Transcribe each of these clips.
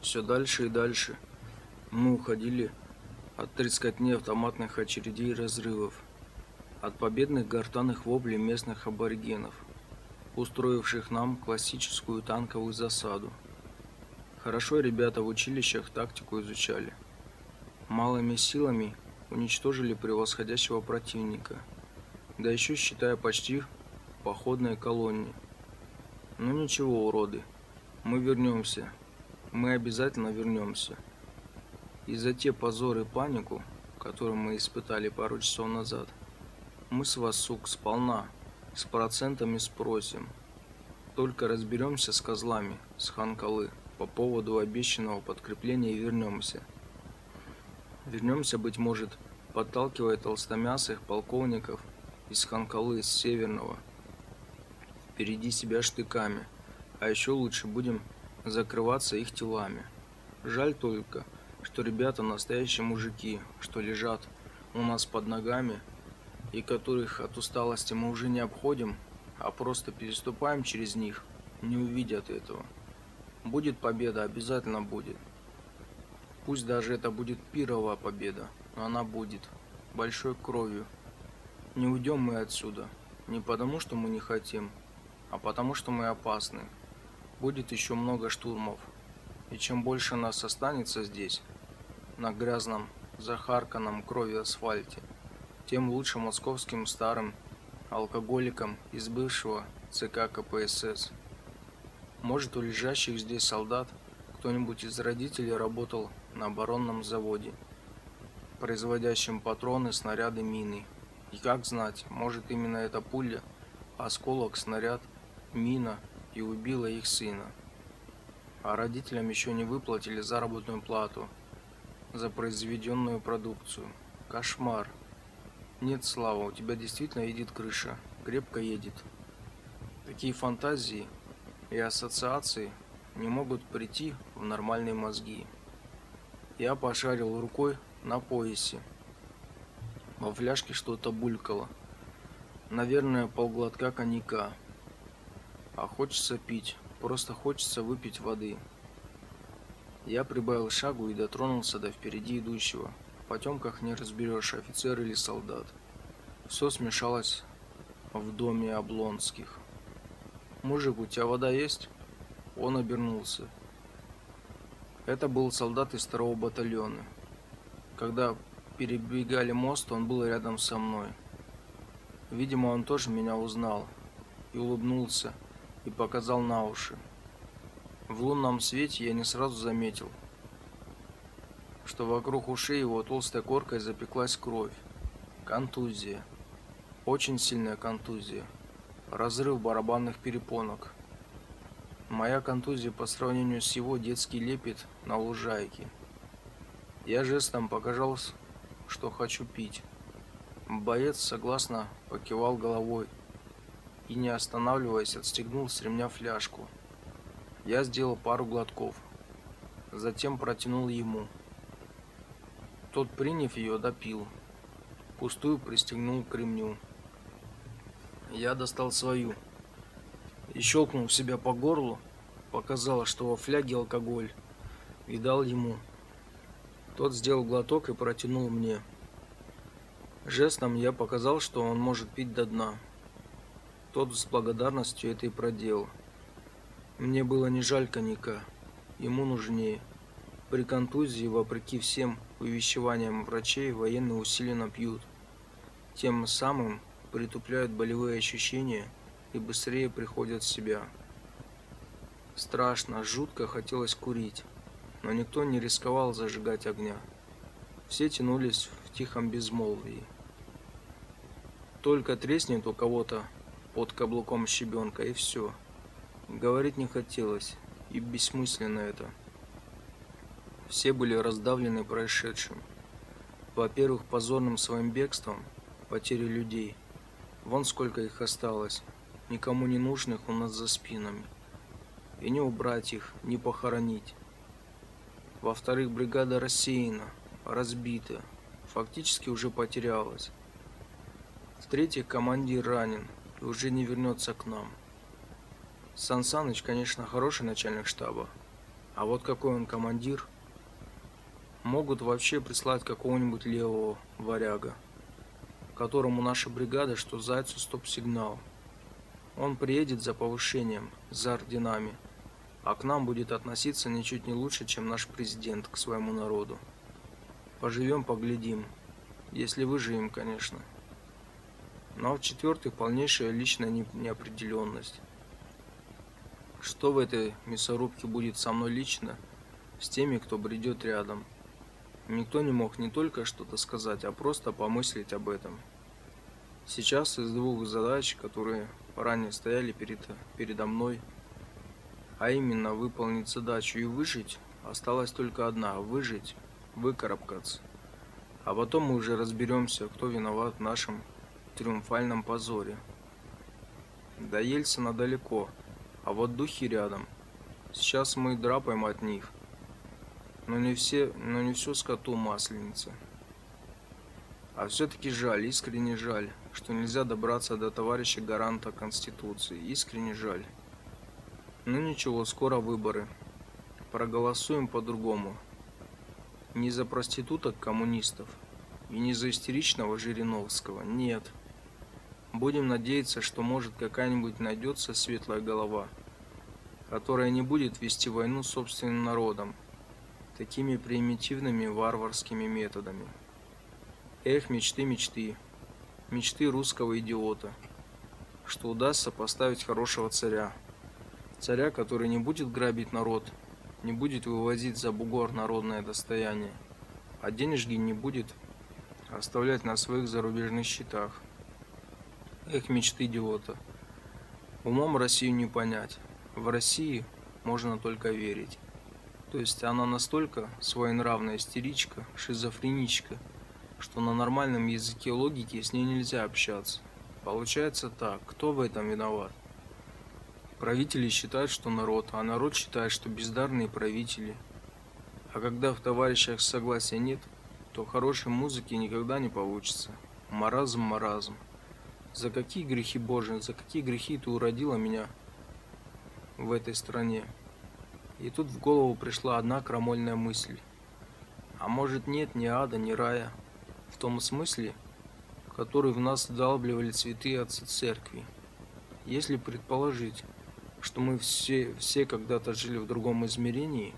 Все дальше и дальше мы уходили от трескотни автоматных очередей и разрывов, от победных гортанных воплей местных аборигенов, устроивших нам классическую танковую засаду. Хорошо ребята в училищах тактику изучали. Малыми силами уничтожили превосходящего противника, да еще считая почти походной колонне. Ну ничего, уроды, мы вернемся, мы обязательно вернемся. И за те позоры и панику, которую мы испытали пару часов назад, мы с вас, сук, сполна, с процентами спросим. Только разберемся с козлами, с Ханкалы, по поводу обещанного подкрепления и вернемся. Вернемся, быть может, подталкивая толстомясых полковников из Ханкалы, с Северного. Впереди себя штыками, а еще лучше будем закрываться их телами. Жаль только, что ребята настоящие мужики, что лежат у нас под ногами и которых от усталости мы уже не обходим, а просто переступаем через них, не увидят этого. Будет победа, обязательно будет. Пусть даже это будет пировая победа, но она будет. Большой кровью. Не уйдем мы отсюда. Не потому, что мы не хотим, а потому, что мы опасны. Будет еще много штурмов. И чем больше нас останется здесь, на грязном, захарканном кровью асфальте, тем лучше московским старым алкоголикам из бывшего ЦК КПСС. Может, у лежащих здесь солдат кто-нибудь из родителей работал на оборонном заводе, производящем патроны, снаряды, мины. И как знать, может именно эта пуля, осколок, снаряд, мина и убила их сына. А родителям еще не выплатили заработную плату за произведенную продукцию. Кошмар. Нет, Слава, у тебя действительно едет крыша. Крепко едет. Такие фантазии и ассоциации не могут прийти в нормальные мозги. Я пошарил рукой на поясе. Во фляжке что-то булькало. Наверное, полглотка коньяка. А хочется пить. Просто хочется выпить воды. Я прибавил шагу и дотронулся до впереди идущего. В потемках не разберешь, офицер или солдат. Все смешалось в доме Облонских. «Мужик, у тебя вода есть?» Он обернулся. Это был солдат из второго батальона. Когда перебегали мост, он был рядом со мной. Видимо, он тоже меня узнал и улыбнулся и показал на уши. В лунном свете я не сразу заметил, что вокруг ушей его толстой коркой запеклась кровь. Контузия. Очень сильная контузия. Разрыв барабанных перепонок. Моя контузия по сравнению с его детский лепет на лужайке. Я жестом показал, что хочу пить. Боец согласно покивал головой и, не останавливаясь, отстегнул с ремня фляжку. Я сделал пару глотков, затем протянул ему. Тот, приняв ее, допил. Пустую пристегнул к ремню. Я достал свою и щелкнул себя по горлу, показал, что во фляге алкоголь, и дал ему. Тот сделал глоток и протянул мне. Жестом я показал, что он может пить до дна. Тот с благодарностью это и проделал. Мне было не жаль коньяка, ему нужнее. При контузии, вопреки всем увещеваниям врачей, военные усиленно пьют. Тем самым притупляют болевые ощущения – и быстрее приходят в себя. Страшно, жутко хотелось курить, но никто не рисковал зажигать огня. Все тянулись в тихом безмолвии. Только треснет у кого-то под каблуком щебенка, и все. Говорить не хотелось, и бессмысленно это. Все были раздавлены происшедшим. Во-первых, позорным своим бегством, потерей людей. Вон сколько их осталось никому не нужных у нас за спинами. И не убрать их, не похоронить. Во-вторых, бригада рассеяна, разбита, фактически уже потерялась. В-третьих, командир ранен и уже не вернется к нам. Сан Саныч, конечно, хороший начальник штаба, А вот какой он командир. Могут вообще прислать какого-нибудь левого варяга, которому наша бригада, что зайцу стоп-сигнал. Он приедет за повышением, за орденами, а к нам будет относиться ничуть не лучше, чем наш президент к своему народу. Поживем, поглядим. Если выживем, конечно. Но в-четвертых, полнейшая личная неопределенность. Что в этой мясорубке будет со мной лично, с теми, кто бредет рядом. Никто не мог не только что-то сказать, а просто помыслить об этом. Сейчас из двух задач, которые ранее стояли перед, передо мной, а именно выполнить задачу и выжить, осталась только одна – выжить, выкарабкаться. А потом мы уже разберемся, кто виноват в нашем триумфальном позоре. До Ельцина далеко, а вот духи рядом. Сейчас мы драпаем от них. Но не все, но не все скоту масленица. А все-таки жаль, искренне жаль, что нельзя добраться до товарища гаранта Конституции. Искренне жаль. Ну ничего, скоро выборы. Проголосуем по-другому. Не за проституток коммунистов и не за истеричного Жириновского. Нет. Будем надеяться, что может какая-нибудь найдется светлая голова, которая не будет вести войну собственным народом такими примитивными варварскими методами. Эх, мечты, мечты. Мечты русского идиота. Что удастся поставить хорошего царя. Царя, который не будет грабить народ, не будет вывозить за бугор народное достояние, а денежки не будет оставлять на своих зарубежных счетах. Эх, мечты идиота. Умом Россию не понять. В России можно только верить. То есть она настолько своенравная истеричка, шизофреничка, что на нормальном языке логики с ней нельзя общаться. Получается так, кто в этом виноват? Правители считают, что народ, а народ считает, что бездарные правители. А когда в товарищах согласия нет, то хорошей музыки никогда не получится. Маразм, маразм. За какие грехи Божии, за какие грехи ты уродила меня в этой стране? И тут в голову пришла одна крамольная мысль. А может нет ни ада, ни рая, в том смысле, который в нас вдалбливали цветы отцы церкви. Если предположить, что мы все, все когда-то жили в другом измерении,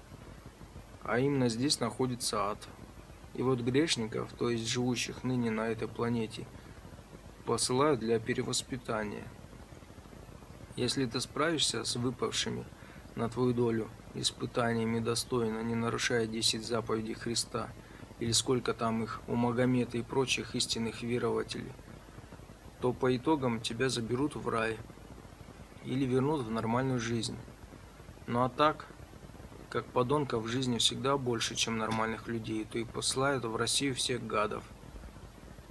а именно здесь находится ад. И вот грешников, то есть живущих ныне на этой планете, посылают для перевоспитания. Если ты справишься с выпавшими на твою долю испытаниями достойно, не нарушая 10 заповедей Христа – или сколько там их у Магомета и прочих истинных верователей, то по итогам тебя заберут в рай или вернут в нормальную жизнь. Ну а так, как подонков в жизни всегда больше, чем нормальных людей, то и посылают в Россию всех гадов,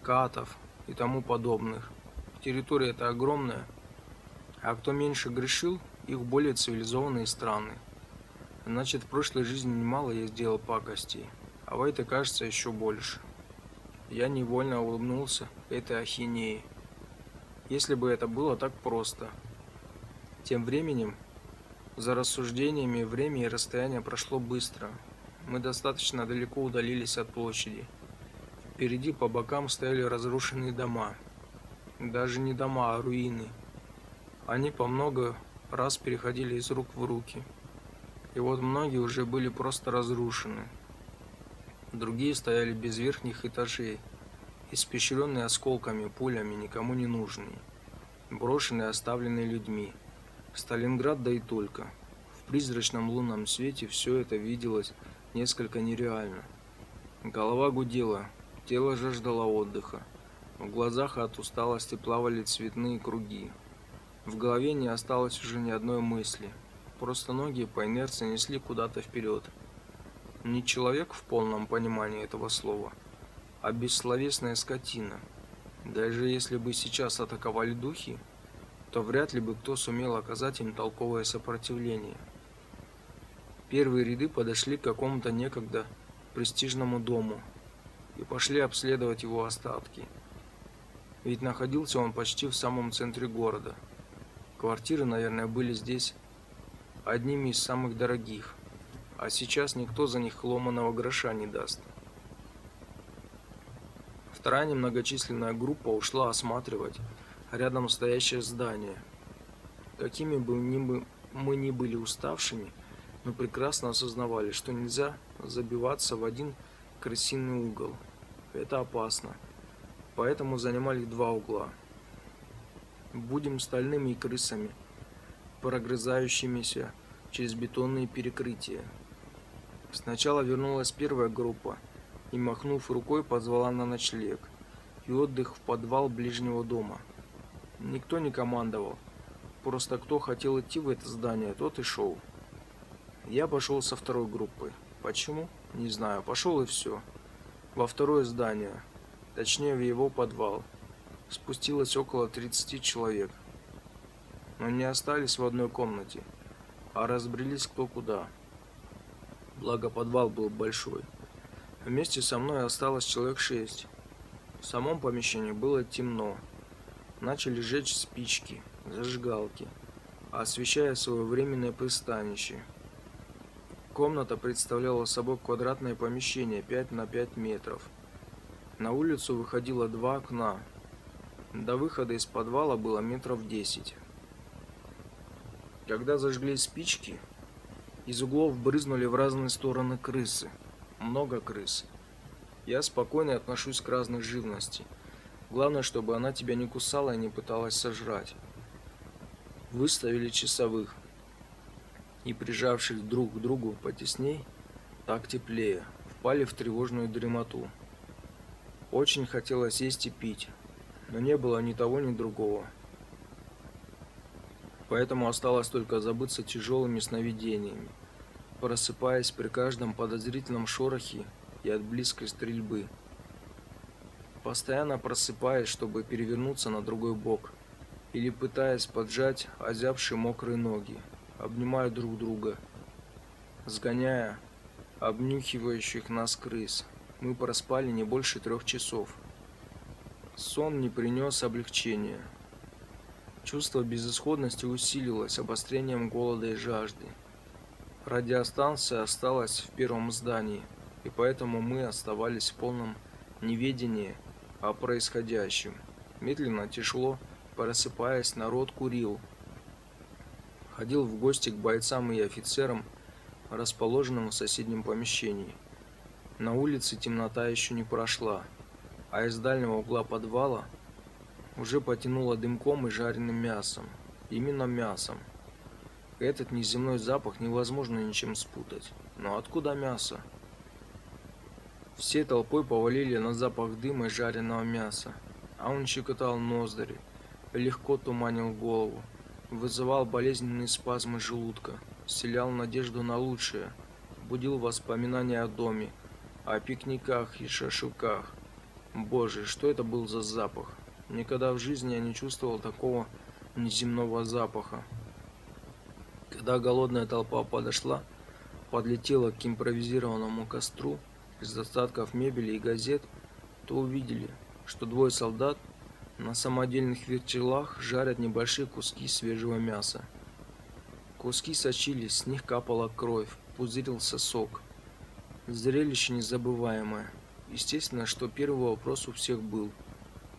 катов и тому подобных. Территория это огромная, а кто меньше грешил, их более цивилизованные страны. Значит, в прошлой жизни немало я сделал пакостей а в этой кажется еще больше. Я невольно улыбнулся этой ахинеи. Если бы это было так просто. Тем временем, за рассуждениями время и расстояние прошло быстро. Мы достаточно далеко удалились от площади. Впереди по бокам стояли разрушенные дома. Даже не дома, а руины. Они по много раз переходили из рук в руки. И вот многие уже были просто разрушены. Другие стояли без верхних этажей, испещренные осколками, пулями, никому не нужные, брошенные, оставленные людьми. Сталинград, да и только. В призрачном лунном свете все это виделось несколько нереально. Голова гудела, тело жаждало отдыха. В глазах от усталости плавали цветные круги. В голове не осталось уже ни одной мысли. Просто ноги по инерции несли куда-то вперед не человек в полном понимании этого слова, а бессловесная скотина. Даже если бы сейчас атаковали духи, то вряд ли бы кто сумел оказать им толковое сопротивление. Первые ряды подошли к какому-то некогда престижному дому и пошли обследовать его остатки. Ведь находился он почти в самом центре города. Квартиры, наверное, были здесь одними из самых дорогих. а сейчас никто за них ломаного гроша не даст. Вторая немногочисленная группа ушла осматривать рядом стоящее здание. Какими бы мы ни были уставшими, мы прекрасно осознавали, что нельзя забиваться в один крысиный угол. Это опасно. Поэтому занимали два угла. Будем стальными крысами, прогрызающимися через бетонные перекрытия. Сначала вернулась первая группа – и, махнув рукой, позвала на ночлег и отдых в подвал ближнего дома. Никто не командовал. Просто кто хотел идти в это здание, тот и шел. Я пошел со второй группой. Почему? Не знаю. Пошел и все. Во второе здание. Точнее, в его подвал. Спустилось около 30 человек. Но не остались в одной комнате, а разбрелись кто куда. Благо подвал был большой. Вместе со мной осталось человек шесть. В самом помещении было темно. Начали жечь спички, зажигалки, освещая свое временное пристанище. Комната представляла собой квадратное помещение 5 на 5 метров. На улицу выходило два окна. До выхода из подвала было метров 10. Когда зажглись спички, из углов брызнули в разные стороны крысы – много крыс. Я спокойно отношусь к разной живности. Главное, чтобы она тебя не кусала и не пыталась сожрать. Выставили часовых. И прижавшись друг к другу потесней, так теплее, впали в тревожную дремоту. Очень хотелось есть и пить, но не было ни того, ни другого. Поэтому осталось только забыться тяжелыми сновидениями просыпаясь при каждом подозрительном шорохе и от близкой стрельбы. Постоянно просыпаясь, чтобы перевернуться на другой бок, или пытаясь поджать озябшие мокрые ноги, обнимая друг друга, сгоняя обнюхивающих нас крыс. Мы проспали не больше трех часов. Сон не принес облегчения. Чувство безысходности усилилось обострением голода и жажды. Радиостанция осталась в первом здании, и поэтому мы оставались в полном неведении о происходящем. Медленно, тяжело, просыпаясь, народ курил. Ходил в гости к бойцам и офицерам, расположенным в соседнем помещении. На улице темнота еще не прошла, а из дальнего угла подвала уже потянуло дымком и жареным мясом. Именно мясом. Этот неземной запах невозможно ничем спутать. Но откуда мясо? Все толпой повалили на запах дыма и жареного мяса, а он щекотал ноздри, легко туманил голову, вызывал болезненные спазмы желудка, вселял надежду на лучшее, будил воспоминания о доме, о пикниках и шашлыках. Боже, что это был за запах? Никогда в жизни я не чувствовал такого неземного запаха. Когда голодная толпа подошла, подлетела к импровизированному костру из остатков мебели и газет, то увидели, что двое солдат на самодельных вертелах жарят небольшие куски свежего мяса. Куски сочились, с них капала кровь, пузырился сок. Зрелище незабываемое. Естественно, что первый вопрос у всех был.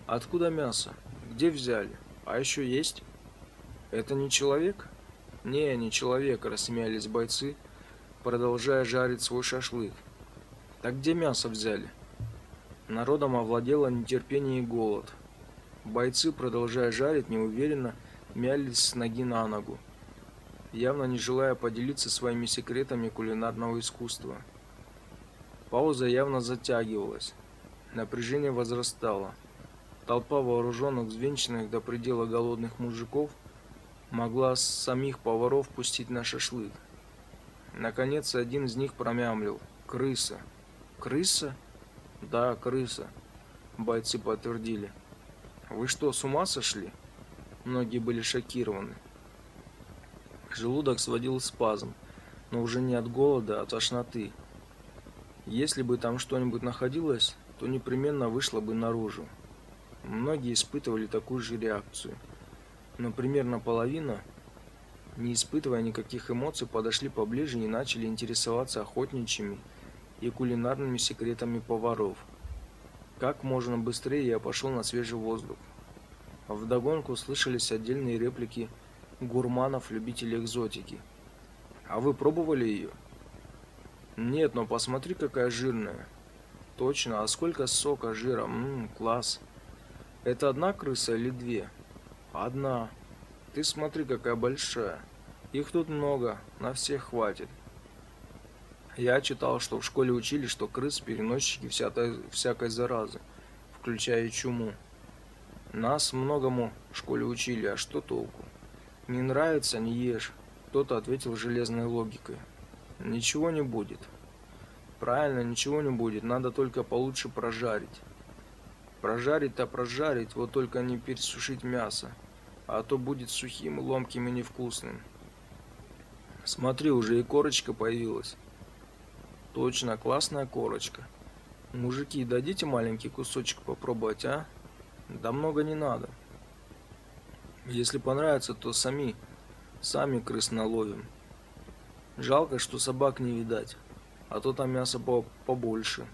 Откуда мясо? Где взяли? А еще есть? Это не человек? «Не, не человек», – рассмеялись бойцы, продолжая жарить свой шашлык. «Так где мясо взяли?» Народом овладело нетерпение и голод. Бойцы, продолжая жарить, неуверенно мялись с ноги на ногу, явно не желая поделиться своими секретами кулинарного искусства. Пауза явно затягивалась. Напряжение возрастало. Толпа вооруженных, взвинченных до предела голодных мужиков – могла самих поваров пустить на шашлык. Наконец один из них промямлил. Крыса. Крыса? Да, крыса. Бойцы подтвердили. Вы что, с ума сошли? Многие были шокированы. Желудок сводил спазм, но уже не от голода, а от тошноты. Если бы там что-нибудь находилось, то непременно вышло бы наружу. Многие испытывали такую же реакцию – но примерно половина не испытывая никаких эмоций, подошли поближе и начали интересоваться охотничьими и кулинарными секретами поваров. Как можно быстрее я пошел на свежий воздух. Вдогонку слышались отдельные реплики гурманов, любителей экзотики. А вы пробовали ее? Нет, но посмотри, какая жирная. Точно, а сколько сока, жира, ммм, класс. Это одна крыса или две? Одна. Ты смотри, какая большая. Их тут много, на всех хватит. Я читал, что в школе учили, что крыс переносчики всякой, всякой заразы, включая чуму. Нас многому в школе учили, а что толку? Не нравится, не ешь. Кто-то ответил железной логикой. Ничего не будет. Правильно, ничего не будет, надо только получше прожарить. Прожарить-то прожарить, вот только не пересушить мясо а то будет сухим, ломким и невкусным. Смотри, уже и корочка появилась. Точно, классная корочка. Мужики, дадите маленький кусочек попробовать, а? Да много не надо. Если понравится, то сами, сами крыс наловим. Жалко, что собак не видать, а то там мясо по побольше.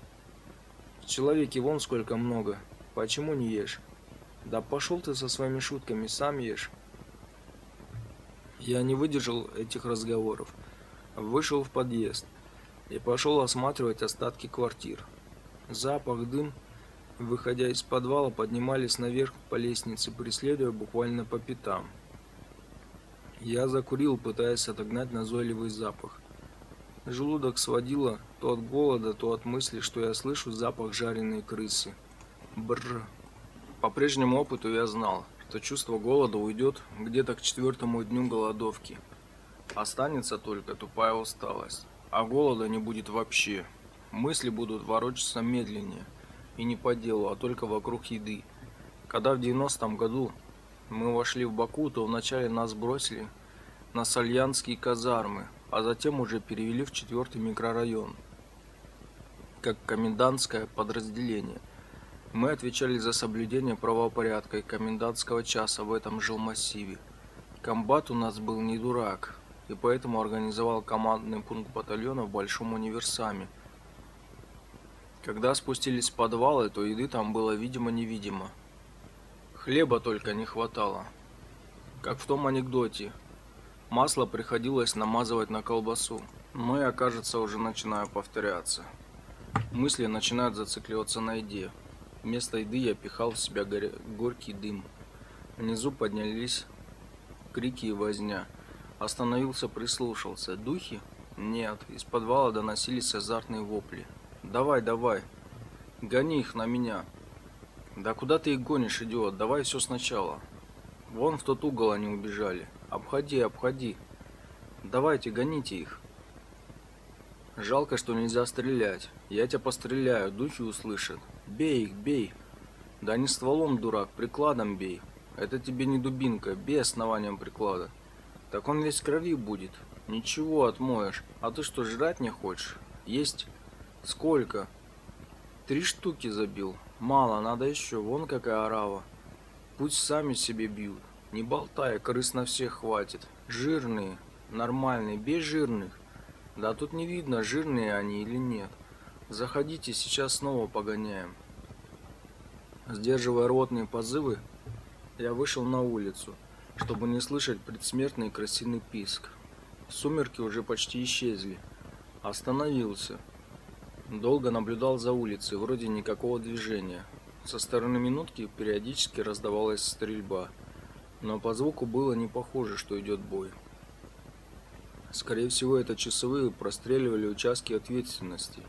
В человеке вон сколько много, почему не ешь? Да пошел ты со своими шутками, сам ешь. Я не выдержал этих разговоров. Вышел в подъезд и пошел осматривать остатки квартир. Запах, дым, выходя из подвала, поднимались наверх по лестнице, преследуя буквально по пятам. Я закурил, пытаясь отогнать назойливый запах. Желудок сводило то от голода, то от мысли, что я слышу запах жареной крысы. Бррр. По прежнему опыту я знал, что чувство голода уйдет где-то к четвертому дню голодовки. Останется только тупая усталость, а голода не будет вообще. Мысли будут ворочаться медленнее, и не по делу, а только вокруг еды. Когда в 90-м году мы вошли в Баку, то вначале нас бросили на Сальянские казармы, а затем уже перевели в четвертый микрорайон, как комендантское подразделение – мы отвечали за соблюдение правопорядка и комендантского часа в этом жилмассиве. Комбат у нас был не дурак, и поэтому организовал командный пункт батальона в Большом универсаме. Когда спустились в подвалы, то еды там было видимо-невидимо. Хлеба только не хватало. Как в том анекдоте. Масло приходилось намазывать на колбасу. Но я, кажется, уже начинаю повторяться. Мысли начинают зацикливаться на еде. Вместо еды я пихал в себя горя... горький дым. Внизу поднялись крики и возня. Остановился, прислушался. Духи? Нет. Из подвала доносились азартные вопли. Давай, давай. Гони их на меня. Да куда ты их гонишь, идиот? Давай все сначала. Вон в тот угол они убежали. Обходи, обходи. Давайте, гоните их. Жалко, что нельзя стрелять. Я тебя постреляю, духи услышат. Бей их, бей. Да не стволом, дурак, прикладом бей. Это тебе не дубинка, бей основанием приклада. Так он весь крови будет. Ничего, отмоешь. А ты что, жрать не хочешь? Есть? Сколько? Три штуки забил. Мало, надо еще. Вон какая орава. Пусть сами себе бьют. Не болтай, крыс на всех хватит. Жирные, нормальные, без жирных. Да тут не видно, жирные они или нет. Заходите, сейчас снова погоняем. Сдерживая ротные позывы, я вышел на улицу, чтобы не слышать предсмертный крысиный писк. Сумерки уже почти исчезли. Остановился. Долго наблюдал за улицей, вроде никакого движения. Со стороны минутки периодически раздавалась стрельба, но по звуку было не похоже, что идет бой. Скорее всего, это часовые простреливали участки ответственности.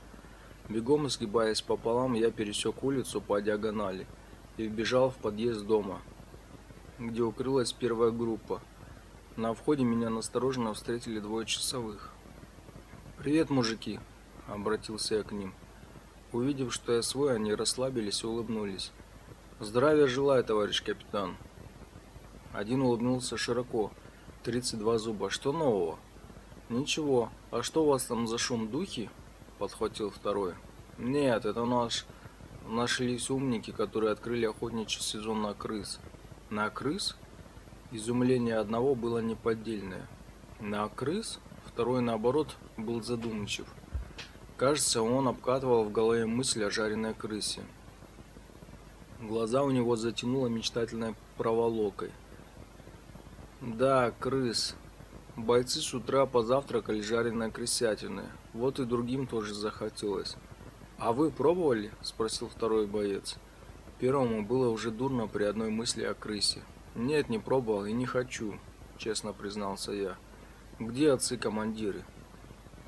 Бегом сгибаясь пополам, я пересек улицу по диагонали и вбежал в подъезд дома, где укрылась первая группа. На входе меня настороженно встретили двое часовых. «Привет, мужики!» – обратился я к ним. Увидев, что я свой, они расслабились и улыбнулись. «Здравия желаю, товарищ капитан!» Один улыбнулся широко, 32 зуба. «Что нового?» Ничего. А что у вас там за шум духи? Подхватил второй. Нет, это наш нашлись умники, которые открыли охотничий сезон на крыс. На крыс? Изумление одного было неподдельное. На крыс? Второй, наоборот, был задумчив. Кажется, он обкатывал в голове мысль о жареной крысе. Глаза у него затянуло мечтательной проволокой. Да, крыс. Бойцы с утра позавтракали жареной крысятиной. Вот и другим тоже захотелось. А вы пробовали? спросил второй боец. Первому было уже дурно при одной мысли о крысе. Нет, не пробовал и не хочу, честно признался я. Где отцы-командиры?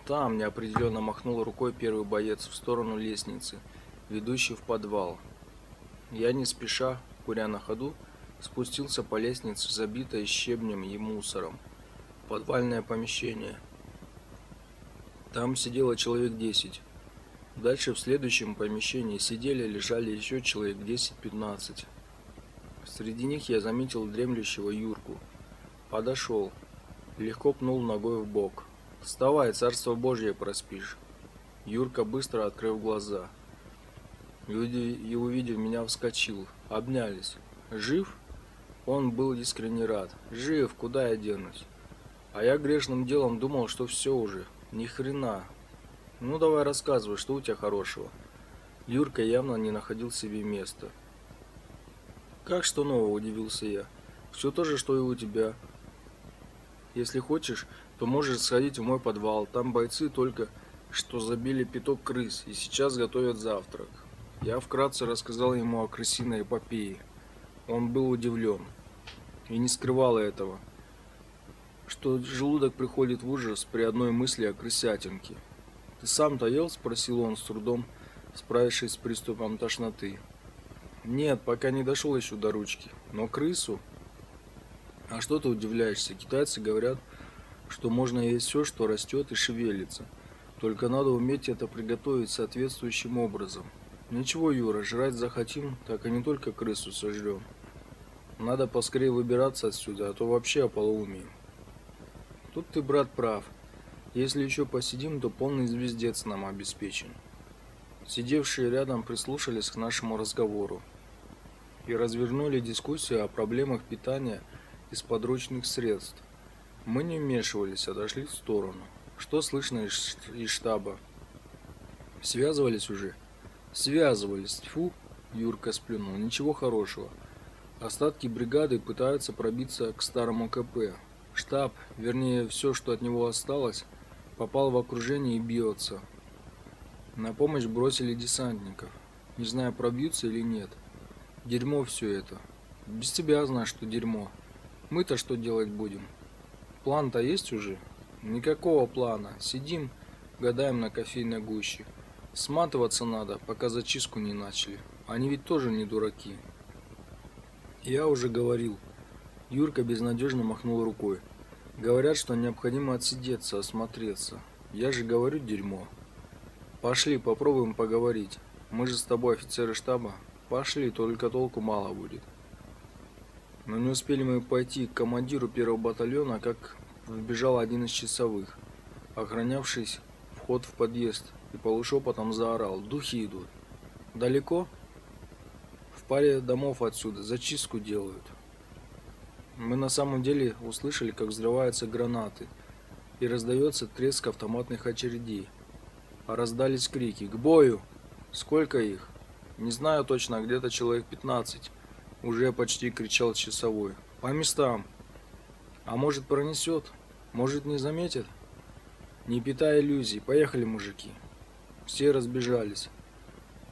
Там неопределенно махнул рукой первый боец в сторону лестницы, ведущей в подвал. Я не спеша, куря на ходу, спустился по лестнице, забитой щебнем и мусором. Подвальное помещение. Там сидело человек десять. Дальше в следующем помещении сидели, лежали еще человек 10-15. Среди них я заметил дремлющего Юрку. Подошел, легко пнул ногой в бок. Вставай, царство Божье проспишь. Юрка быстро открыл глаза. И увидев меня, вскочил. Обнялись. Жив? Он был искренне рад. Жив, куда я денусь? А я грешным делом думал, что все уже. Ни хрена. Ну давай рассказывай, что у тебя хорошего. Юрка явно не находил себе места. Как что нового, удивился я. Все то же, что и у тебя. Если хочешь, то можешь сходить в мой подвал. Там бойцы только что забили пяток крыс и сейчас готовят завтрак. Я вкратце рассказал ему о крысиной эпопее. Он был удивлен и не скрывал этого, что желудок приходит в ужас при одной мысли о крысятинке. «Ты сам-то ел?» – спросил он с трудом, справившись с приступом тошноты. «Нет, пока не дошел еще до ручки. Но крысу...» «А что ты удивляешься? Китайцы говорят, что можно есть все, что растет и шевелится. Только надо уметь это приготовить соответствующим образом. Ничего, Юра, жрать захотим, так и не только крысу сожрем. Надо поскорее выбираться отсюда, а то вообще ополоумеем. Тут ты, брат, прав. Если еще посидим, то полный звездец нам обеспечен. Сидевшие рядом прислушались к нашему разговору и развернули дискуссию о проблемах питания из подручных средств. Мы не вмешивались, отошли в сторону. Что слышно из, штаба? Связывались уже? Связывались. Тьфу, Юрка сплюнул. Ничего хорошего. Остатки бригады пытаются пробиться к старому КП. Штаб, вернее, все, что от него осталось, попал в окружение и бьется. На помощь бросили десантников. Не знаю, пробьются или нет. Дерьмо все это. Без тебя знаешь, что дерьмо. Мы-то что делать будем? План-то есть уже? Никакого плана. Сидим, гадаем на кофейной гуще. Сматываться надо, пока зачистку не начали. Они ведь тоже не дураки. Я уже говорил. Юрка безнадежно махнул рукой. Говорят, что необходимо отсидеться, осмотреться. Я же говорю дерьмо. Пошли, попробуем поговорить. Мы же с тобой офицеры штаба. Пошли, только толку мало будет. Но не успели мы пойти к командиру первого батальона, как вбежал один из часовых, охранявший вход в подъезд, и полушепотом заорал «Духи идут!» «Далеко?» «В паре домов отсюда, зачистку делают». Мы на самом деле услышали, как взрываются гранаты, и раздается треск автоматных очередей. А раздались крики «К бою!» «Сколько их?» «Не знаю точно, где-то человек 15 уже почти кричал часовой. По местам. А может пронесет? Может не заметит? Не питая иллюзий. Поехали, мужики. Все разбежались.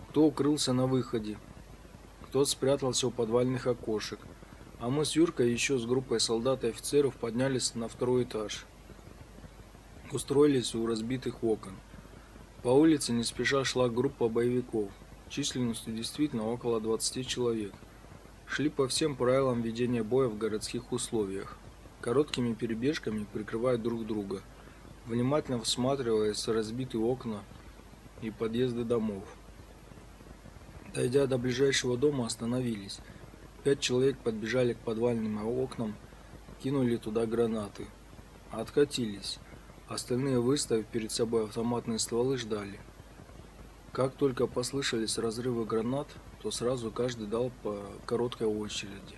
Кто укрылся на выходе, кто спрятался у подвальных окошек. А мы с Юркой еще с группой солдат и офицеров поднялись на второй этаж. Устроились у разбитых окон. По улице не спеша шла группа боевиков, численностью действительно около 20 человек шли по всем правилам ведения боя в городских условиях, короткими перебежками прикрывая друг друга, внимательно всматриваясь в разбитые окна и подъезды домов. Дойдя до ближайшего дома, остановились. Пять человек подбежали к подвальным окнам, кинули туда гранаты. Откатились. Остальные, выставив перед собой автоматные стволы, ждали. Как только послышались разрывы гранат, то сразу каждый дал по короткой очереди.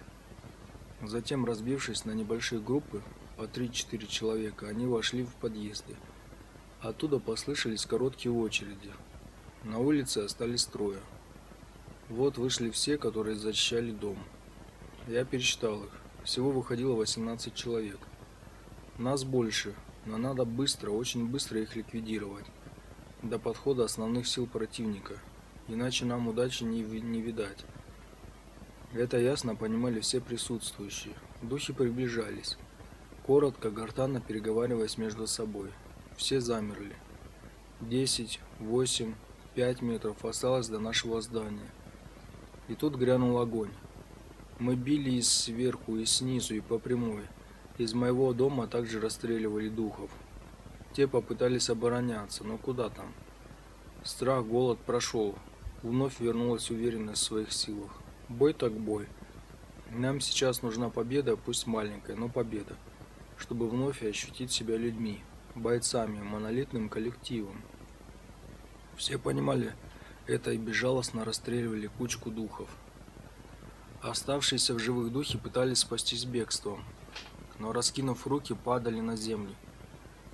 Затем, разбившись на небольшие группы, по 3-4 человека, они вошли в подъезды. Оттуда послышались короткие очереди. На улице остались трое. Вот вышли все, которые защищали дом. Я пересчитал их. Всего выходило 18 человек. Нас больше, но надо быстро, очень быстро их ликвидировать. До подхода основных сил противника. Иначе нам удачи не, не видать. Это ясно понимали все присутствующие. Духи приближались. Коротко, гортанно переговариваясь между собой. Все замерли. Десять, восемь, пять метров осталось до нашего здания. И тут грянул огонь. Мы били и сверху, и снизу, и по прямой. Из моего дома также расстреливали духов. Те попытались обороняться, но куда там? Страх, голод прошел. Вновь вернулась уверенность в своих силах. Бой так бой. Нам сейчас нужна победа, пусть маленькая, но победа, чтобы вновь ощутить себя людьми бойцами, монолитным коллективом. Все понимали это и безжалостно расстреливали кучку духов. Оставшиеся в живых духи пытались спастись бегством, но раскинув руки, падали на землю.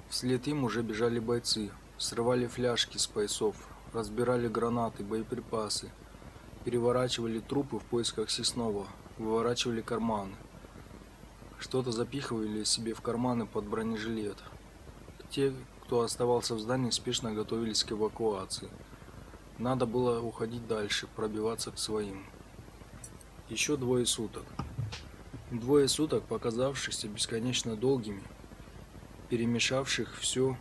Вслед им уже бежали бойцы, срывали фляжки с поясов, разбирали гранаты, боеприпасы, переворачивали трупы в поисках съестного, выворачивали карманы. Что-то запихивали себе в карманы под бронежилет, те, кто оставался в здании, спешно готовились к эвакуации. Надо было уходить дальше, пробиваться к своим. Еще двое суток. Двое суток, показавшихся бесконечно долгими, перемешавших все,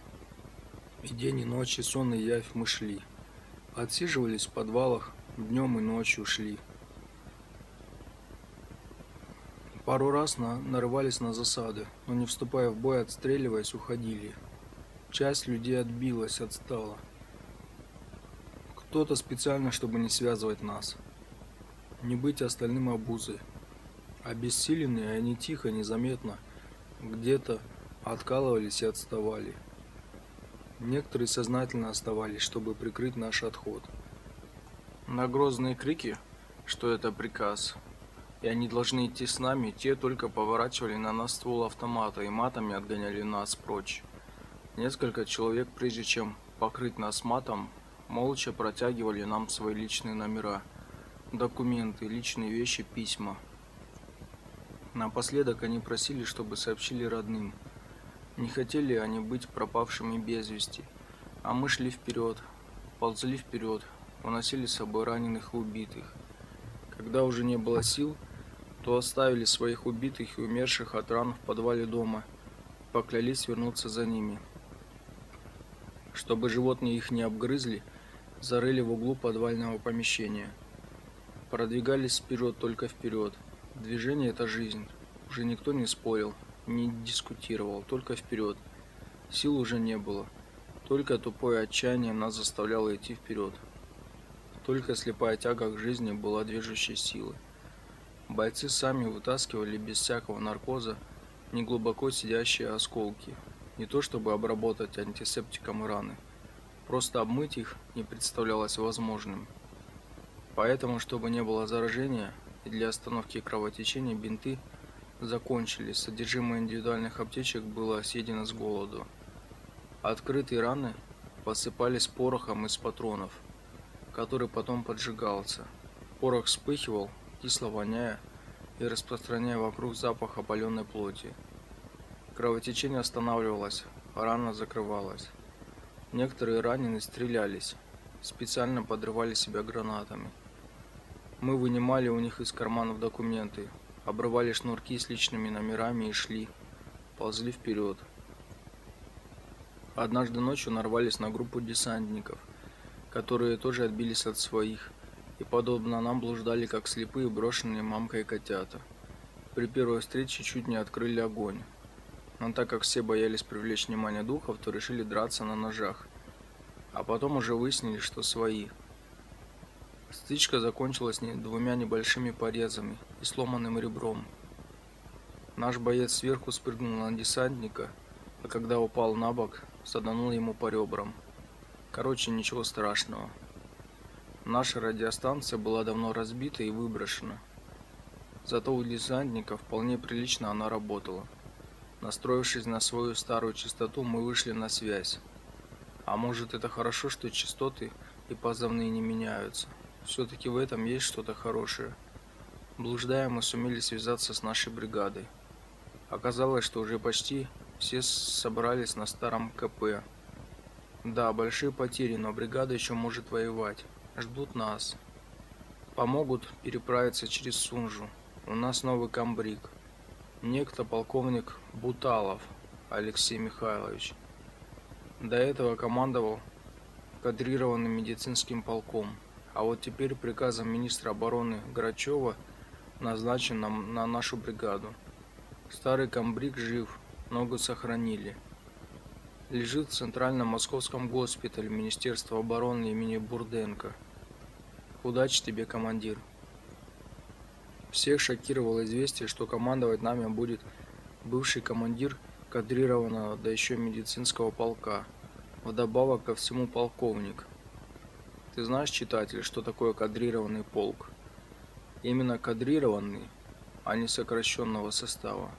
и день и ночь, и сон и явь мы шли. Отсиживались в подвалах, днем и ночью шли. Пару раз на, нарывались на засады, но не вступая в бой, отстреливаясь, уходили. Часть людей отбилась, отстала. Кто-то специально, чтобы не связывать нас. Не быть остальным обузой. Обессиленные, они тихо, незаметно, где-то откалывались и отставали. Некоторые сознательно оставались, чтобы прикрыть наш отход. На грозные крики, что это приказ, и они должны идти с нами, те только поворачивали на нас ствол автомата и матами отгоняли нас прочь. Несколько человек, прежде чем покрыть нас матом, молча протягивали нам свои личные номера, документы, личные вещи, письма. Напоследок они просили, чтобы сообщили родным. Не хотели они быть пропавшими без вести, а мы шли вперед, ползли вперед, уносили с собой раненых и убитых. Когда уже не было сил, то оставили своих убитых и умерших от ран в подвале дома, поклялись вернуться за ними. Чтобы животные их не обгрызли, зарыли в углу подвального помещения. Продвигались вперед только вперед. Движение это жизнь. Уже никто не спорил, не дискутировал, только вперед. Сил уже не было. Только тупое отчаяние нас заставляло идти вперед. Только слепая тяга к жизни была движущей силой. Бойцы сами вытаскивали без всякого наркоза неглубоко сидящие осколки, не то чтобы обработать антисептиком раны, просто обмыть их не представлялось возможным. Поэтому, чтобы не было заражения и для остановки кровотечения бинты закончились, содержимое индивидуальных аптечек было съедено с голоду. Открытые раны посыпались порохом из патронов, который потом поджигался. Порох вспыхивал, кисло воняя и распространяя вокруг запах опаленной плоти. Кровотечение останавливалось, рана закрывалась. Некоторые раненые стрелялись, специально подрывали себя гранатами. Мы вынимали у них из карманов документы, обрывали шнурки с личными номерами и шли, ползли вперед. Однажды ночью нарвались на группу десантников, которые тоже отбились от своих и подобно нам блуждали как слепые брошенные мамкой котята. При первой встрече чуть не открыли огонь. Но так как все боялись привлечь внимание духов, то решили драться на ножах. А потом уже выяснили, что свои. Стычка закончилась двумя небольшими порезами и сломанным ребром. Наш боец сверху спрыгнул на десантника, а когда упал на бок, саданул ему по ребрам. Короче, ничего страшного. Наша радиостанция была давно разбита и выброшена. Зато у десантников вполне прилично она работала. Настроившись на свою старую частоту, мы вышли на связь. А может это хорошо, что частоты и позывные не меняются. Все-таки в этом есть что-то хорошее. Блуждая, мы сумели связаться с нашей бригадой. Оказалось, что уже почти все собрались на старом КП. Да, большие потери, но бригада еще может воевать. Ждут нас. Помогут переправиться через Сунжу. У нас новый комбриг. Некто полковник Буталов Алексей Михайлович. До этого командовал кадрированным медицинским полком. А вот теперь приказом министра обороны Грачева назначен нам на нашу бригаду. Старый комбриг жив, ногу сохранили. Лежит в Центральном Московском госпитале Министерства обороны имени Бурденко. Удачи тебе, командир. Всех шокировало известие, что командовать нами будет бывший командир кадрированного, да еще медицинского полка. Вдобавок ко всему полковник. Ты знаешь, читатель, что такое кадрированный полк? Именно кадрированный, а не сокращенного состава.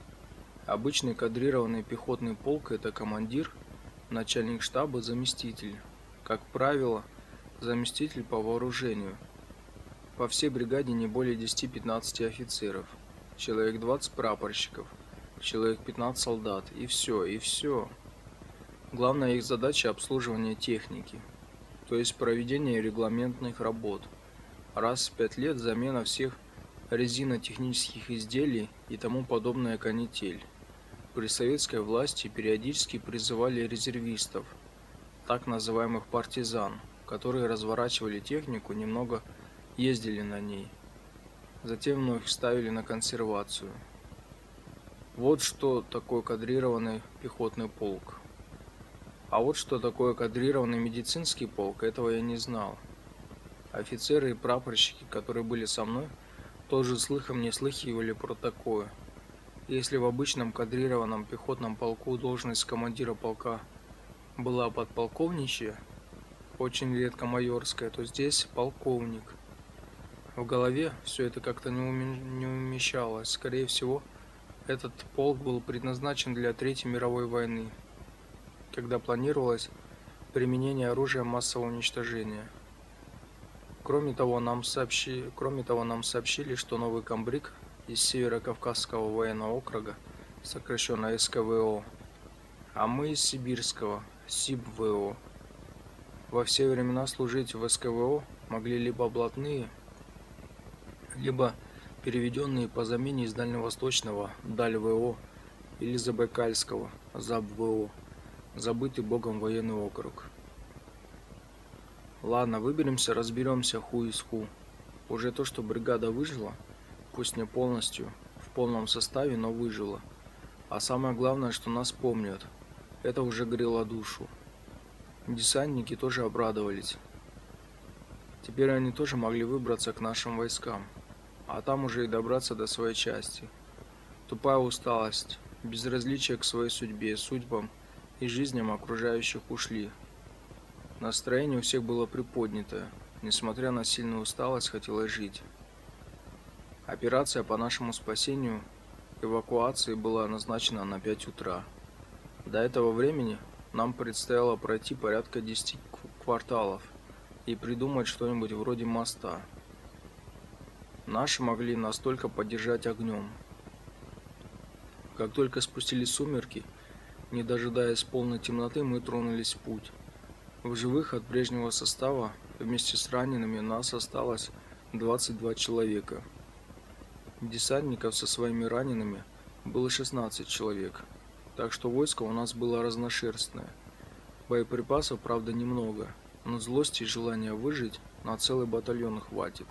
Обычный кадрированный пехотный полк – это командир, начальник штаба, заместитель. Как правило, заместитель по вооружению – по всей бригаде не более 10-15 офицеров, человек 20 прапорщиков, человек 15 солдат, и все, и все. Главная их задача – обслуживание техники, то есть проведение регламентных работ. Раз в пять лет замена всех резинотехнических изделий и тому подобная канитель. При советской власти периодически призывали резервистов, так называемых партизан, которые разворачивали технику немного ездили на ней. Затем вновь ставили на консервацию. Вот что такое кадрированный пехотный полк. А вот что такое кадрированный медицинский полк, этого я не знал. Офицеры и прапорщики, которые были со мной, тоже слыхом не слыхивали про такое. Если в обычном кадрированном пехотном полку должность командира полка была подполковничья, очень редко майорская, то здесь полковник – в голове все это как-то не, уме... не умещалось. Скорее всего, этот полк был предназначен для Третьей мировой войны, когда планировалось применение оружия массового уничтожения. Кроме того, нам сообщили, кроме того, нам сообщили, что новый комбриг из Северо-Кавказского военного округа, сокращенно СКВО, а мы из Сибирского, СИБВО. Во все времена служить в СКВО могли либо блатные, либо переведенные по замене из дальневосточного Даль-ВО или Забайкальского ЗАБ-ВО, забытый богом военный округ. Ладно, выберемся, разберемся ху из ху. Уже то, что бригада выжила, пусть не полностью, в полном составе, но выжила. А самое главное, что нас помнят. Это уже грело душу. Десантники тоже обрадовались. Теперь они тоже могли выбраться к нашим войскам а там уже и добраться до своей части. Тупая усталость, безразличие к своей судьбе, судьбам и жизням окружающих ушли. Настроение у всех было приподнятое, несмотря на сильную усталость, хотелось жить. Операция по нашему спасению эвакуации была назначена на 5 утра. До этого времени нам предстояло пройти порядка 10 кварталов и придумать что-нибудь вроде моста – Наши могли настолько поддержать огнем. Как только спустились сумерки, не дожидаясь полной темноты, мы тронулись в путь. В живых от прежнего состава вместе с ранеными нас осталось 22 человека. Десантников со своими ранеными было 16 человек, так что войско у нас было разношерстное. Боеприпасов, правда, немного, но злости и желания выжить на целый батальон хватит.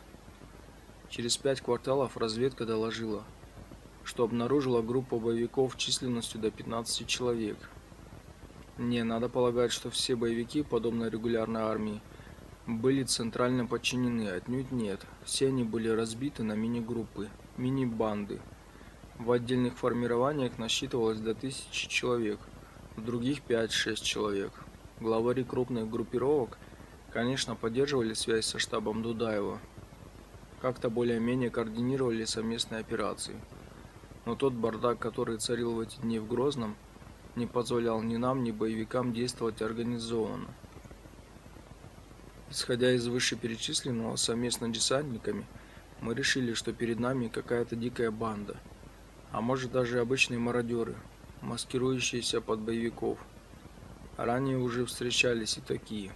Через пять кварталов разведка доложила, что обнаружила группу боевиков численностью до 15 человек. Не, надо полагать, что все боевики, подобно регулярной армии, были центрально подчинены, отнюдь нет. Все они были разбиты на мини-группы, мини-банды. В отдельных формированиях насчитывалось до тысячи человек, в других 5-6 человек. Главари крупных группировок, конечно, поддерживали связь со штабом Дудаева, как-то более-менее координировали совместные операции. Но тот бардак, который царил в эти дни в Грозном, не позволял ни нам, ни боевикам действовать организованно. Исходя из вышеперечисленного совместно десантниками, мы решили, что перед нами какая-то дикая банда, а может даже обычные мародеры, маскирующиеся под боевиков. Ранее уже встречались и такие.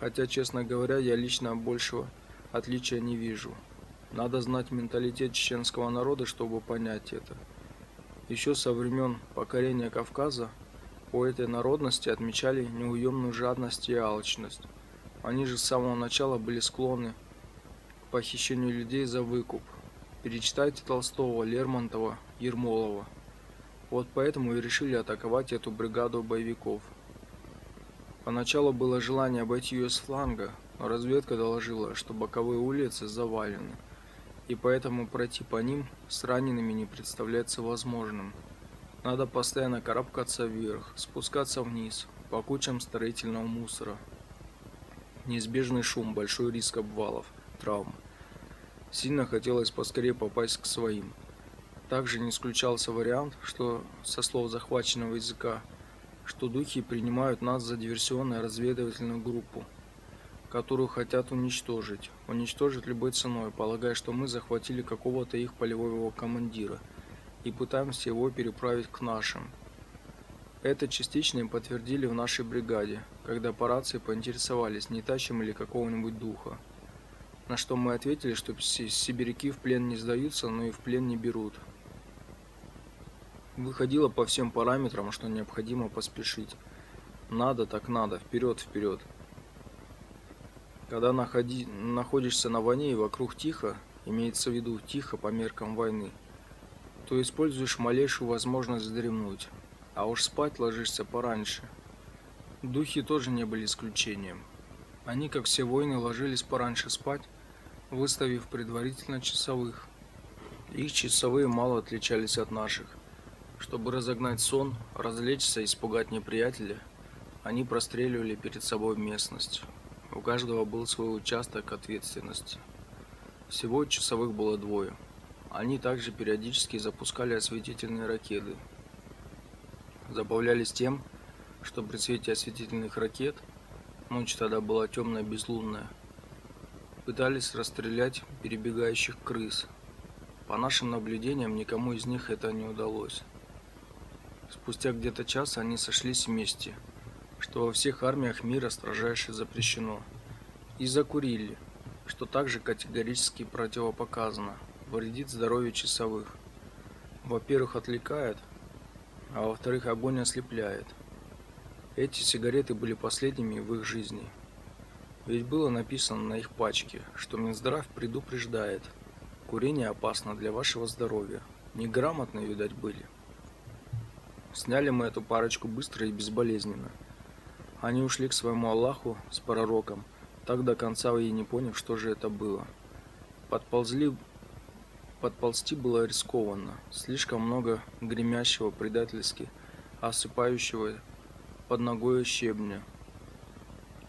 Хотя, честно говоря, я лично большего отличия не вижу. Надо знать менталитет чеченского народа, чтобы понять это. Еще со времен покорения Кавказа у этой народности отмечали неуемную жадность и алчность. Они же с самого начала были склонны к похищению людей за выкуп. Перечитайте Толстого, Лермонтова, Ермолова. Вот поэтому и решили атаковать эту бригаду боевиков. Поначалу было желание обойти ее с фланга, но разведка доложила, что боковые улицы завалены, и поэтому пройти по ним с ранеными не представляется возможным. Надо постоянно карабкаться вверх, спускаться вниз, по кучам строительного мусора. Неизбежный шум, большой риск обвалов, травм. Сильно хотелось поскорее попасть к своим. Также не исключался вариант, что со слов захваченного языка что духи принимают нас за диверсионно-разведывательную группу, которую хотят уничтожить, уничтожить любой ценой, полагая, что мы захватили какого-то их полевого командира и пытаемся его переправить к нашим. Это частично им подтвердили в нашей бригаде, когда по рации поинтересовались, не тащим ли какого-нибудь духа. На что мы ответили, что сибиряки в плен не сдаются, но и в плен не берут. Выходило по всем параметрам, что необходимо поспешить. Надо, так надо, вперед, вперед. Когда находи, находишься на войне и вокруг тихо, имеется в виду тихо по меркам войны, то используешь малейшую возможность вздремнуть, а уж спать ложишься пораньше. Духи тоже не были исключением. Они, как все воины, ложились пораньше спать, выставив предварительно часовых. Их часовые мало отличались от наших. Чтобы разогнать сон, развлечься и испугать неприятеля, они простреливали перед собой местность. У каждого был свой участок ответственности. Всего часовых было двое. Они также периодически запускали осветительные ракеты. Забавлялись тем, что при свете осветительных ракет, ночь тогда была темная безлунная, пытались расстрелять перебегающих крыс. По нашим наблюдениям, никому из них это не удалось. Спустя где-то час они сошлись вместе, что во всех армиях мира строжайше запрещено, и закурили, что также категорически противопоказано, вредит здоровью часовых. Во-первых, отвлекает, а во-вторых, огонь ослепляет. Эти сигареты были последними в их жизни. Ведь было написано на их пачке, что Минздрав предупреждает, курение опасно для вашего здоровья. Неграмотные, видать, были. Сняли мы эту парочку быстро и безболезненно. Они ушли к своему Аллаху с пророком, так до конца и не поняв, что же это было. Подползли Подползти было рискованно, слишком много гремящего предательски, осыпающего под ногой щебня.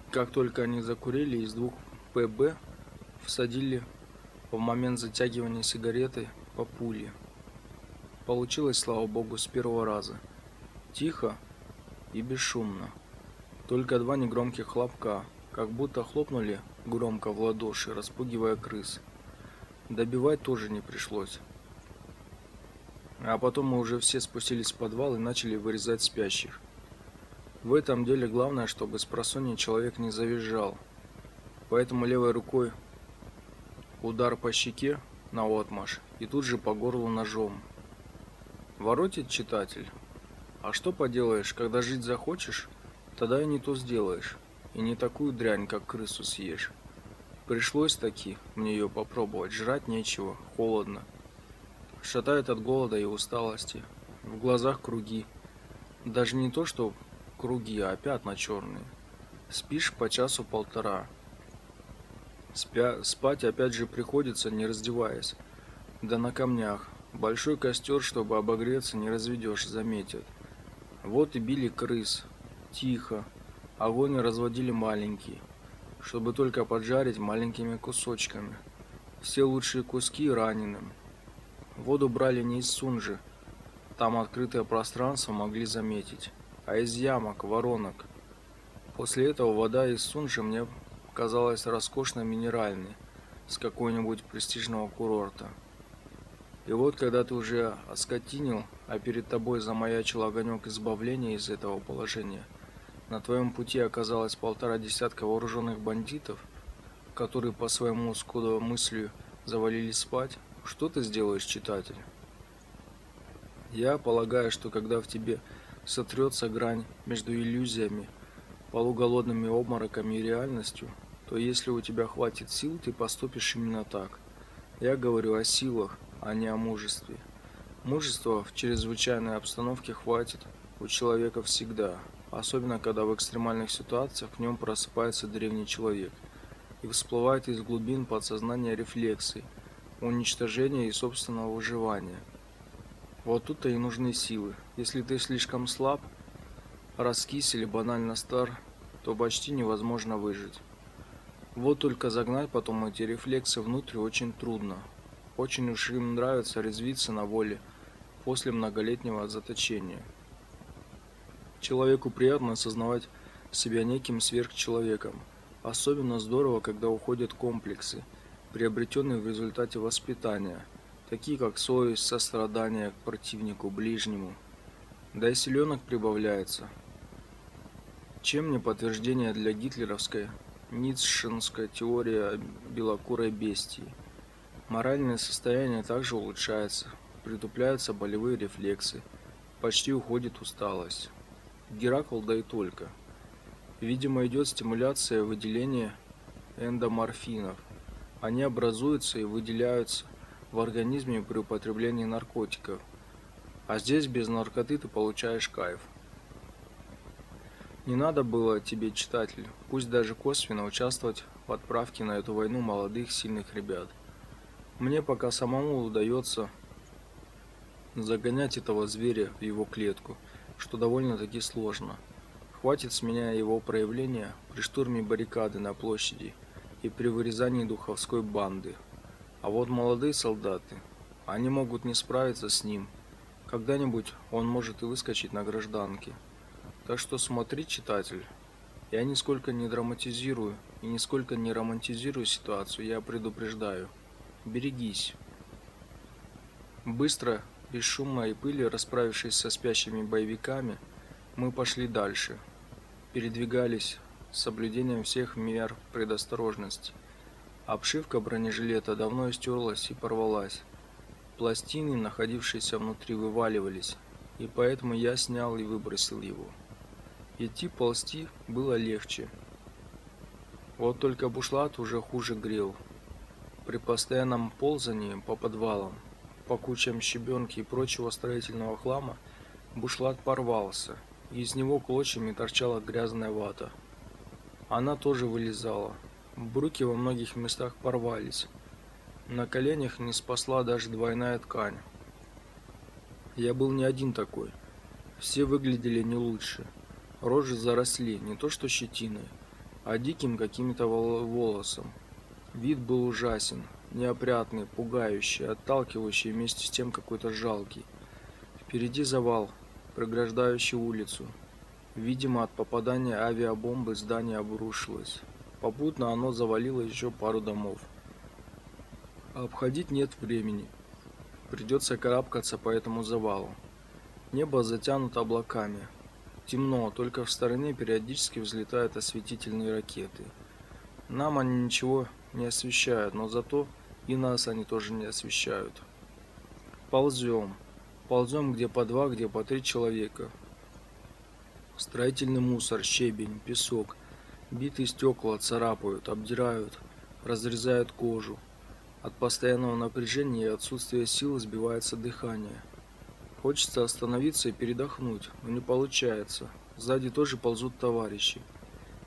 Как только они закурили, из двух ПБ всадили в момент затягивания сигареты по пуле. Получилось, слава богу, с первого раза – Тихо и бесшумно. Только два негромких хлопка, как будто хлопнули громко в ладоши, распугивая крыс. Добивать тоже не пришлось. А потом мы уже все спустились в подвал и начали вырезать спящих. В этом деле главное, чтобы с просонья человек не завизжал. Поэтому левой рукой удар по щеке на отмаш и тут же по горлу ножом. Воротит читатель, а что поделаешь, когда жить захочешь, тогда и не то сделаешь, и не такую дрянь, как крысу съешь. Пришлось таки мне ее попробовать, жрать нечего, холодно. Шатает от голода и усталости, в глазах круги. Даже не то, что круги, а пятна черные. Спишь по часу-полтора. Спя... Спать опять же приходится, не раздеваясь. Да на камнях. Большой костер, чтобы обогреться, не разведешь, заметят. Вот и били крыс. Тихо. Огонь разводили маленький, чтобы только поджарить маленькими кусочками. Все лучшие куски раненым. Воду брали не из Сунжи, там открытое пространство могли заметить, а из ямок, воронок. После этого вода из Сунжи мне казалась роскошно минеральной, с какого-нибудь престижного курорта. И вот, когда ты уже оскотинил, а перед тобой замаячил огонек избавления из этого положения, на твоем пути оказалось полтора десятка вооруженных бандитов, которые по своему скудомыслию завалились спать, что ты сделаешь, читатель? Я полагаю, что когда в тебе сотрется грань между иллюзиями, полуголодными обмороками и реальностью, то если у тебя хватит сил, ты поступишь именно так. Я говорю о силах, а не о мужестве. Мужества в чрезвычайной обстановке хватит у человека всегда, особенно когда в экстремальных ситуациях в нем просыпается древний человек и всплывает из глубин подсознания рефлексы, уничтожения и собственного выживания. Вот тут-то и нужны силы. Если ты слишком слаб, раскис или банально стар, то почти невозможно выжить. Вот только загнать потом эти рефлексы внутрь очень трудно. Очень уж им нравится резвиться на воле после многолетнего заточения. Человеку приятно осознавать себя неким сверхчеловеком. Особенно здорово, когда уходят комплексы, приобретенные в результате воспитания, такие как совесть, сострадание к противнику, ближнему. Да и селенок прибавляется. Чем не подтверждение для гитлеровской ницшинская теория белокурой бестии. Моральное состояние также улучшается, притупляются болевые рефлексы, почти уходит усталость. Геракл да и только. Видимо, идет стимуляция выделения эндоморфинов. Они образуются и выделяются в организме при употреблении наркотиков. А здесь без наркоты ты получаешь кайф. Не надо было тебе, читатель, пусть даже косвенно участвовать в отправке на эту войну молодых, сильных ребят. Мне пока самому удается загонять этого зверя в его клетку, что довольно-таки сложно. Хватит с меня его проявления при штурме баррикады на площади и при вырезании духовской банды. А вот молодые солдаты, они могут не справиться с ним. Когда-нибудь он может и выскочить на гражданке. Так что смотри, читатель. Я нисколько не драматизирую и нисколько не романтизирую ситуацию, я предупреждаю. Берегись. Быстро, без шума и пыли, расправившись со спящими боевиками, мы пошли дальше. Передвигались с соблюдением всех мер предосторожности. Обшивка бронежилета давно истерлась и порвалась. Пластины, находившиеся внутри, вываливались, и поэтому я снял и выбросил его. Идти ползти было легче. Вот только бушлат уже хуже грел. При постоянном ползании по подвалам, по кучам щебенки и прочего строительного хлама, бушлат порвался, и из него клочьями торчала грязная вата. Она тоже вылезала. Брюки во многих местах порвались. На коленях не спасла даже двойная ткань. Я был не один такой. Все выглядели не лучше. Рожи заросли не то что щетиной, а диким каким-то волосом. Вид был ужасен, неопрятный, пугающий, отталкивающий вместе с тем какой-то жалкий. Впереди завал, преграждающий улицу. Видимо, от попадания авиабомбы здание обрушилось. Попутно оно завалило еще пару домов. А обходить нет времени. Придется карабкаться по этому завалу. Небо затянуто облаками. Темно, только в стороне периодически взлетают осветительные ракеты. Нам они ничего не освещают, но зато и нас они тоже не освещают. Ползем. Ползем где по два, где по три человека. Строительный мусор, щебень, песок. Битые стекла царапают, обдирают, разрезают кожу. От постоянного напряжения и отсутствия сил сбивается дыхание. Хочется остановиться и передохнуть, но не получается. Сзади тоже ползут товарищи.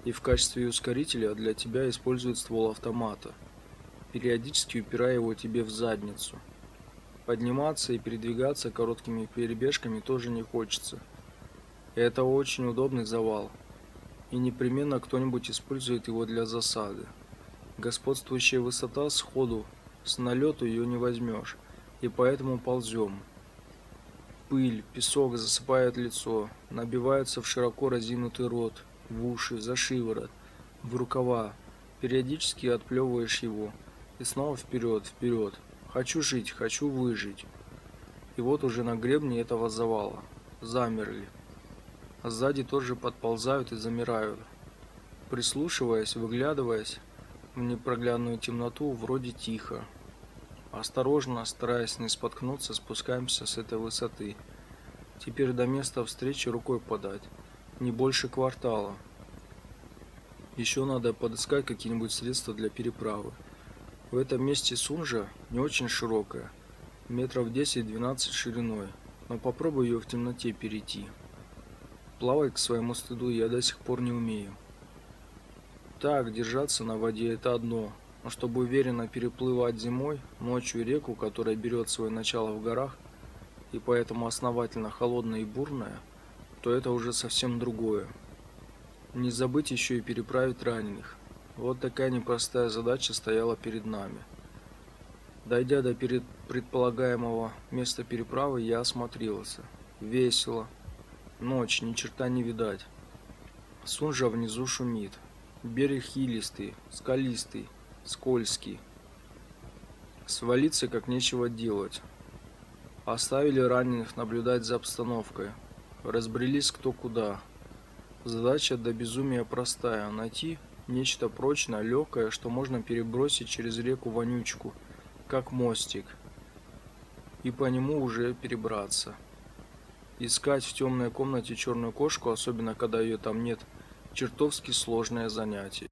И в качестве ускорителя для тебя используют ствол автомата, периодически упирая его тебе в задницу. Подниматься и передвигаться короткими перебежками тоже не хочется. Это очень удобный завал. И непременно кто-нибудь использует его для засады. Господствующая высота сходу, с налету ее не возьмешь и поэтому ползем. Пыль, песок засыпает лицо, набивается в широко разинутый рот, в уши, за шиворот, в рукава. Периодически отплевываешь его. И снова вперед, вперед. Хочу жить, хочу выжить. И вот уже на гребне этого завала. Замерли. А сзади тоже подползают и замирают. Прислушиваясь, выглядываясь в непроглядную темноту, вроде тихо. Осторожно, стараясь не споткнуться, спускаемся с этой высоты. Теперь до места встречи рукой подать. Не больше квартала. Еще надо подыскать какие-нибудь средства для переправы. В этом месте Сунжа не очень широкая, метров 10-12 шириной, но попробую ее в темноте перейти. Плавать к своему стыду я до сих пор не умею. Так, держаться на воде это одно, но чтобы уверенно переплывать зимой, ночью реку, которая берет свое начало в горах, и поэтому основательно холодная и бурная, то это уже совсем другое. Не забыть еще и переправить раненых. Вот такая непростая задача стояла перед нами. Дойдя до предполагаемого места переправы, я осмотрелся. Весело. Ночь, ни черта не видать. Сунжа внизу шумит. Берег хилистый, скалистый, скользкий. Свалиться как нечего делать. Оставили раненых наблюдать за обстановкой. Разбрелись кто куда. Задача до безумия простая – найти нечто прочное, легкое, что можно перебросить через реку Вонючку, как мостик, и по нему уже перебраться. Искать в темной комнате черную кошку, особенно когда ее там нет, чертовски сложное занятие.